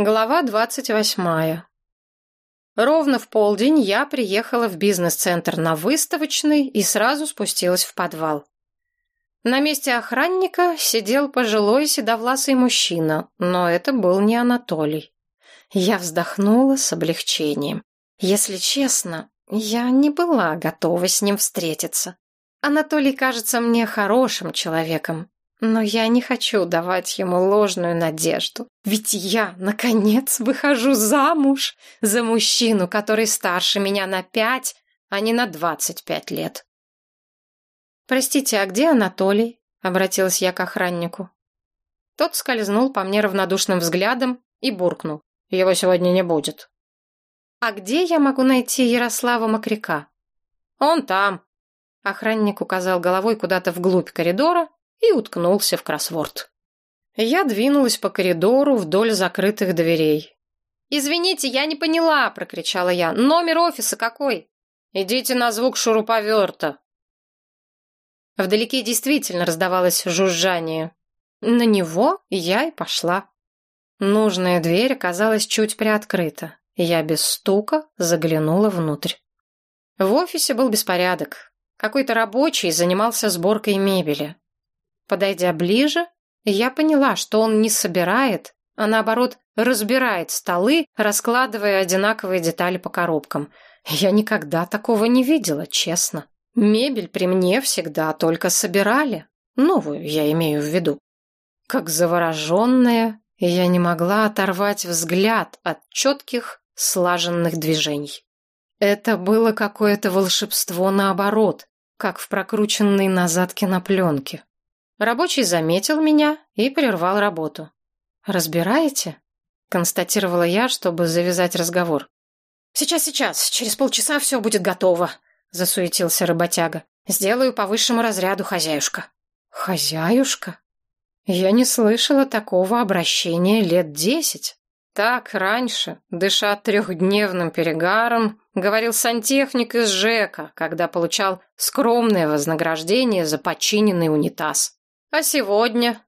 Глава двадцать восьмая. Ровно в полдень я приехала в бизнес-центр на выставочный и сразу спустилась в подвал. На месте охранника сидел пожилой седовласый мужчина, но это был не Анатолий. Я вздохнула с облегчением. Если честно, я не была готова с ним встретиться. Анатолий кажется мне хорошим человеком, но я не хочу давать ему ложную надежду. Ведь я, наконец, выхожу замуж за мужчину, который старше меня на пять, а не на двадцать пять лет. «Простите, а где Анатолий?» — обратилась я к охраннику. Тот скользнул по мне равнодушным взглядом и буркнул. «Его сегодня не будет». «А где я могу найти Ярослава Макряка?» «Он там». Охранник указал головой куда-то вглубь коридора, и уткнулся в кроссворд. Я двинулась по коридору вдоль закрытых дверей. «Извините, я не поняла!» — прокричала я. «Номер офиса какой?» «Идите на звук шуруповерта!» Вдалеке действительно раздавалось жужжание. На него я и пошла. Нужная дверь оказалась чуть приоткрыта. Я без стука заглянула внутрь. В офисе был беспорядок. Какой-то рабочий занимался сборкой мебели. Подойдя ближе, я поняла, что он не собирает, а наоборот разбирает столы, раскладывая одинаковые детали по коробкам. Я никогда такого не видела, честно. Мебель при мне всегда только собирали. Новую я имею в виду. Как завороженная, я не могла оторвать взгляд от четких, слаженных движений. Это было какое-то волшебство наоборот, как в прокрученной назад кинопленке. Рабочий заметил меня и прервал работу. «Разбираете?» — констатировала я, чтобы завязать разговор. «Сейчас, сейчас, через полчаса все будет готово», — засуетился работяга. «Сделаю по высшему разряду, хозяюшка». «Хозяюшка?» Я не слышала такого обращения лет десять. Так раньше, дыша трехдневным перегаром, говорил сантехник из ЖЭКа, когда получал скромное вознаграждение за починенный унитаз. А сегодня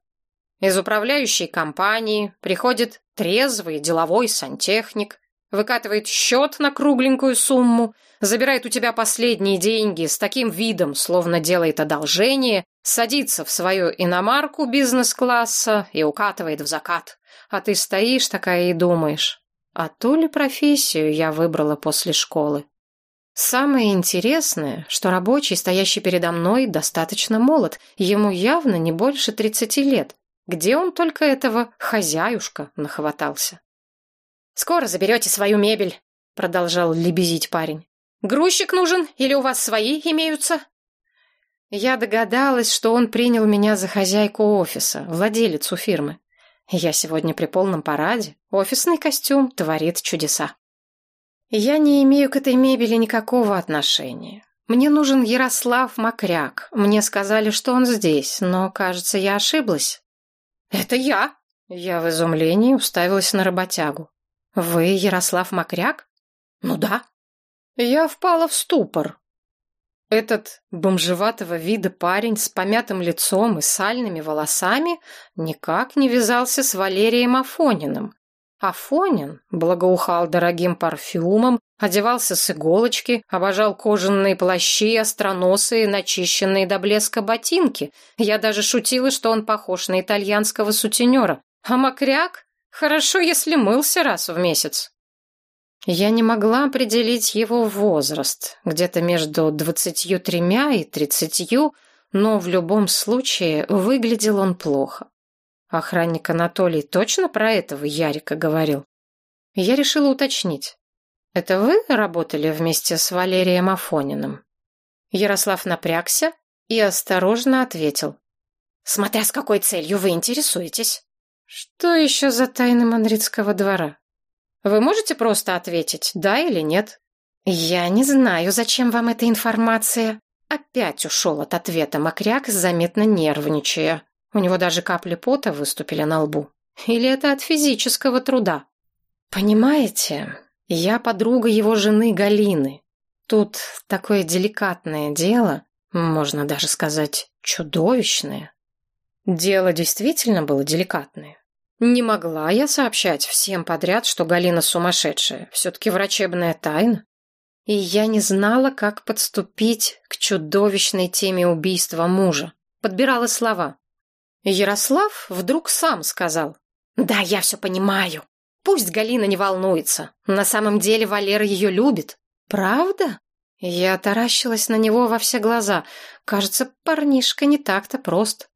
из управляющей компании приходит трезвый деловой сантехник, выкатывает счет на кругленькую сумму, забирает у тебя последние деньги с таким видом, словно делает одолжение, садится в свою иномарку бизнес-класса и укатывает в закат. А ты стоишь такая и думаешь, а ту ли профессию я выбрала после школы? Самое интересное, что рабочий, стоящий передо мной, достаточно молод, ему явно не больше тридцати лет. Где он только этого хозяюшка нахватался? «Скоро заберете свою мебель», — продолжал лебезить парень. «Грузчик нужен или у вас свои имеются?» Я догадалась, что он принял меня за хозяйку офиса, владелицу фирмы. Я сегодня при полном параде, офисный костюм творит чудеса. Я не имею к этой мебели никакого отношения. Мне нужен Ярослав Макряк. Мне сказали, что он здесь, но, кажется, я ошиблась. Это я. Я в изумлении уставилась на работягу. Вы Ярослав Макряк? Ну да. Я впала в ступор. Этот бомжеватого вида парень с помятым лицом и сальными волосами никак не вязался с Валерием Афониным. Афонин благоухал дорогим парфюмом, одевался с иголочки, обожал кожаные плащи, остроносые, начищенные до блеска ботинки. Я даже шутила, что он похож на итальянского сутенера. А Макряк? Хорошо, если мылся раз в месяц. Я не могла определить его возраст, где-то между двадцатью тремя и тридцатью, но в любом случае выглядел он плохо. Охранник Анатолий точно про этого Ярика говорил? Я решила уточнить. Это вы работали вместе с Валерием Афониным? Ярослав напрягся и осторожно ответил. Смотря с какой целью вы интересуетесь. Что еще за тайны Мандритского двора? Вы можете просто ответить, да или нет? Я не знаю, зачем вам эта информация. Опять ушел от ответа Макряк, заметно нервничая. У него даже капли пота выступили на лбу. Или это от физического труда? Понимаете, я подруга его жены Галины. Тут такое деликатное дело, можно даже сказать, чудовищное. Дело действительно было деликатное. Не могла я сообщать всем подряд, что Галина сумасшедшая. Все-таки врачебная тайна. И я не знала, как подступить к чудовищной теме убийства мужа. Подбирала слова. Ярослав вдруг сам сказал. «Да, я все понимаю. Пусть Галина не волнуется. На самом деле Валера ее любит. Правда?» Я таращилась на него во все глаза. Кажется, парнишка не так-то прост.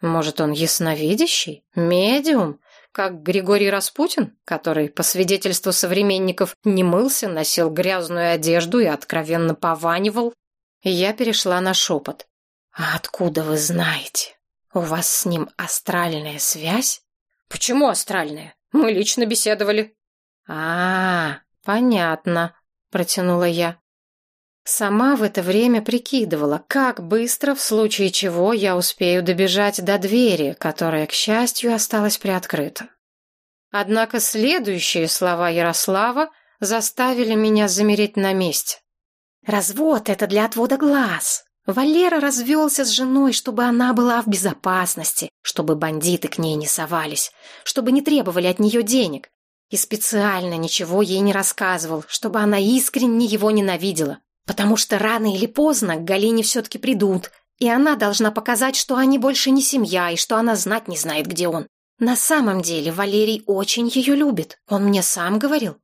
Может, он ясновидящий? Медиум? как Григорий Распутин, который, по свидетельству современников, не мылся, носил грязную одежду и откровенно пованивал. Я перешла на шепот. «А откуда вы знаете? У вас с ним астральная связь?» «Почему астральная? Мы лично беседовали». «А, понятно», — протянула я. Сама в это время прикидывала, как быстро, в случае чего, я успею добежать до двери, которая, к счастью, осталась приоткрыта. Однако следующие слова Ярослава заставили меня замереть на месте. «Развод — это для отвода глаз. Валера развелся с женой, чтобы она была в безопасности, чтобы бандиты к ней не совались, чтобы не требовали от нее денег. И специально ничего ей не рассказывал, чтобы она искренне его ненавидела. Потому что рано или поздно к Галине все-таки придут, и она должна показать, что они больше не семья, и что она знать не знает, где он. На самом деле Валерий очень ее любит, он мне сам говорил.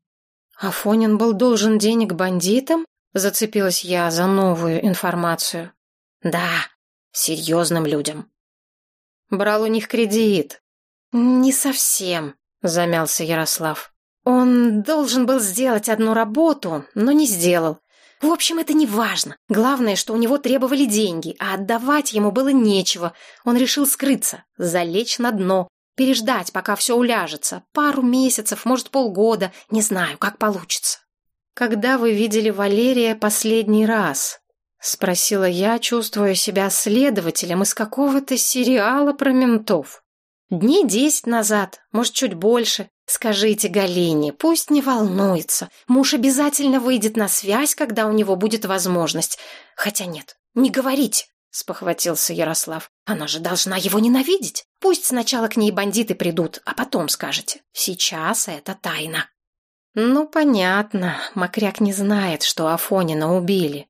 Афонин был должен денег бандитам? Зацепилась я за новую информацию. Да, серьезным людям. Брал у них кредит. Не совсем, замялся Ярослав. Он должен был сделать одну работу, но не сделал. В общем, это не важно. Главное, что у него требовали деньги, а отдавать ему было нечего. Он решил скрыться, залечь на дно, переждать, пока все уляжется. Пару месяцев, может, полгода. Не знаю, как получится. «Когда вы видели Валерия последний раз?» — спросила я, чувствуя себя следователем из какого-то сериала про ментов. «Дней десять назад, может, чуть больше. Скажите Галине, пусть не волнуется. Муж обязательно выйдет на связь, когда у него будет возможность. Хотя нет, не говорите, спохватился Ярослав. Она же должна его ненавидеть. Пусть сначала к ней бандиты придут, а потом скажете. Сейчас это тайна. Ну, понятно. Макряк не знает, что Афонина убили.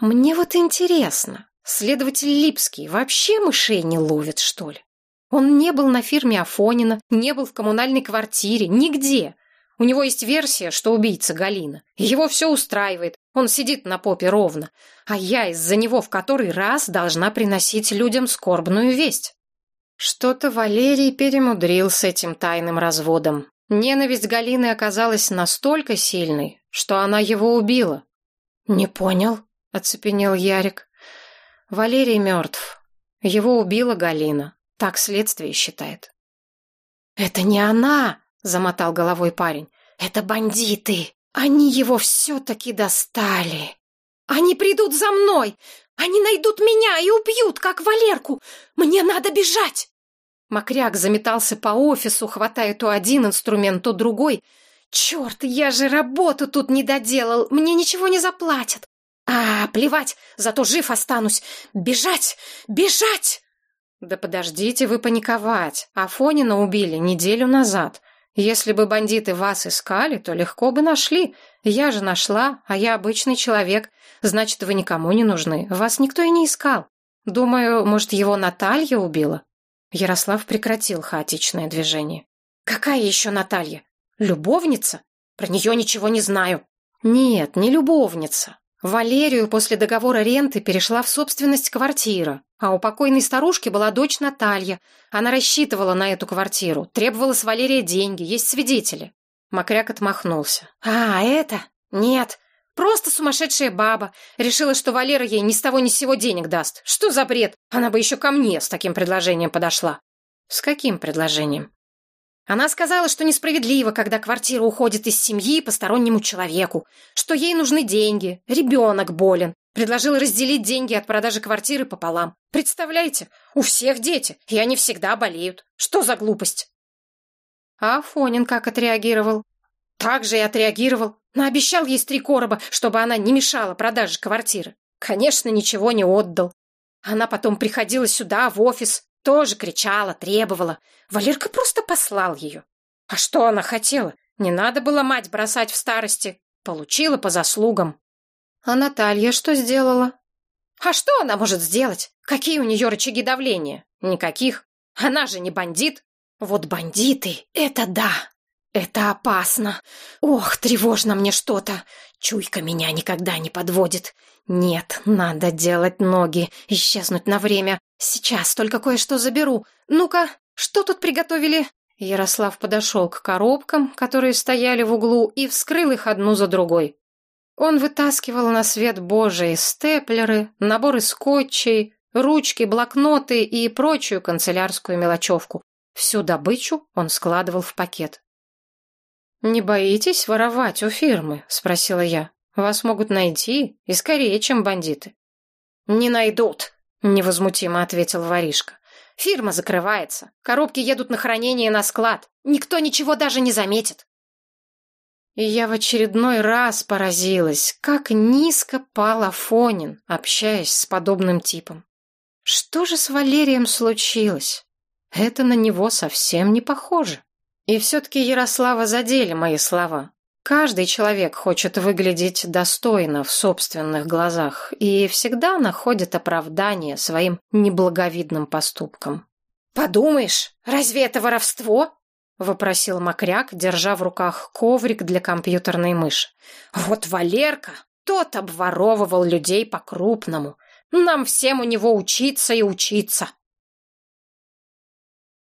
Мне вот интересно, следователь Липский вообще мышей не ловит, что ли? Он не был на фирме Афонина, не был в коммунальной квартире, нигде. У него есть версия, что убийца Галина. Его все устраивает, он сидит на попе ровно. А я из-за него в который раз должна приносить людям скорбную весть. Что-то Валерий перемудрил с этим тайным разводом. Ненависть Галины оказалась настолько сильной, что она его убила. «Не понял», — оцепенел Ярик. «Валерий мертв. Его убила Галина. Так следствие считает. «Это не она!» — замотал головой парень. «Это бандиты! Они его все-таки достали! Они придут за мной! Они найдут меня и убьют, как Валерку! Мне надо бежать!» Макряк заметался по офису, хватая то один инструмент, то другой. «Черт, я же работу тут не доделал! Мне ничего не заплатят!» «А, плевать, зато жив останусь! Бежать! Бежать!» «Да подождите вы паниковать. Афонина убили неделю назад. Если бы бандиты вас искали, то легко бы нашли. Я же нашла, а я обычный человек. Значит, вы никому не нужны. Вас никто и не искал. Думаю, может, его Наталья убила?» Ярослав прекратил хаотичное движение. «Какая еще Наталья? Любовница? Про нее ничего не знаю». «Нет, не любовница. Валерию после договора ренты перешла в собственность квартира, а у покойной старушки была дочь Наталья. Она рассчитывала на эту квартиру, требовала с Валерия деньги, есть свидетели. Макряк отмахнулся. «А, это? Нет, просто сумасшедшая баба. Решила, что Валера ей ни с того ни с сего денег даст. Что за бред? Она бы еще ко мне с таким предложением подошла». «С каким предложением?» Она сказала, что несправедливо, когда квартира уходит из семьи постороннему человеку, что ей нужны деньги, ребенок болен. Предложила разделить деньги от продажи квартиры пополам. Представляете, у всех дети, и они всегда болеют. Что за глупость? А Афонин как отреагировал? Так же и отреагировал. Наобещал ей три короба, чтобы она не мешала продаже квартиры. Конечно, ничего не отдал. Она потом приходила сюда, в офис, Тоже кричала, требовала. Валерка просто послал ее. А что она хотела? Не надо было мать бросать в старости. Получила по заслугам. А Наталья что сделала? А что она может сделать? Какие у нее рычаги давления? Никаких. Она же не бандит. Вот бандиты — это да. Это опасно. Ох, тревожно мне что-то. Чуйка меня никогда не подводит. Нет, надо делать ноги, исчезнуть на время. Сейчас только кое-что заберу. Ну-ка, что тут приготовили? Ярослав подошел к коробкам, которые стояли в углу, и вскрыл их одну за другой. Он вытаскивал на свет Божий степлеры, наборы скотчей, ручки, блокноты и прочую канцелярскую мелочевку. Всю добычу он складывал в пакет. «Не боитесь воровать у фирмы?» — спросила я. «Вас могут найти, и скорее, чем бандиты». «Не найдут», — невозмутимо ответил воришка. «Фирма закрывается. Коробки едут на хранение на склад. Никто ничего даже не заметит». И я в очередной раз поразилась, как низко пал Афонин, общаясь с подобным типом. Что же с Валерием случилось? Это на него совсем не похоже. И все-таки Ярослава задели мои слова. Каждый человек хочет выглядеть достойно в собственных глазах и всегда находит оправдание своим неблаговидным поступкам. «Подумаешь, разве это воровство?» — вопросил Макряк, держа в руках коврик для компьютерной мыши. «Вот Валерка, тот обворовывал людей по-крупному. Нам всем у него учиться и учиться».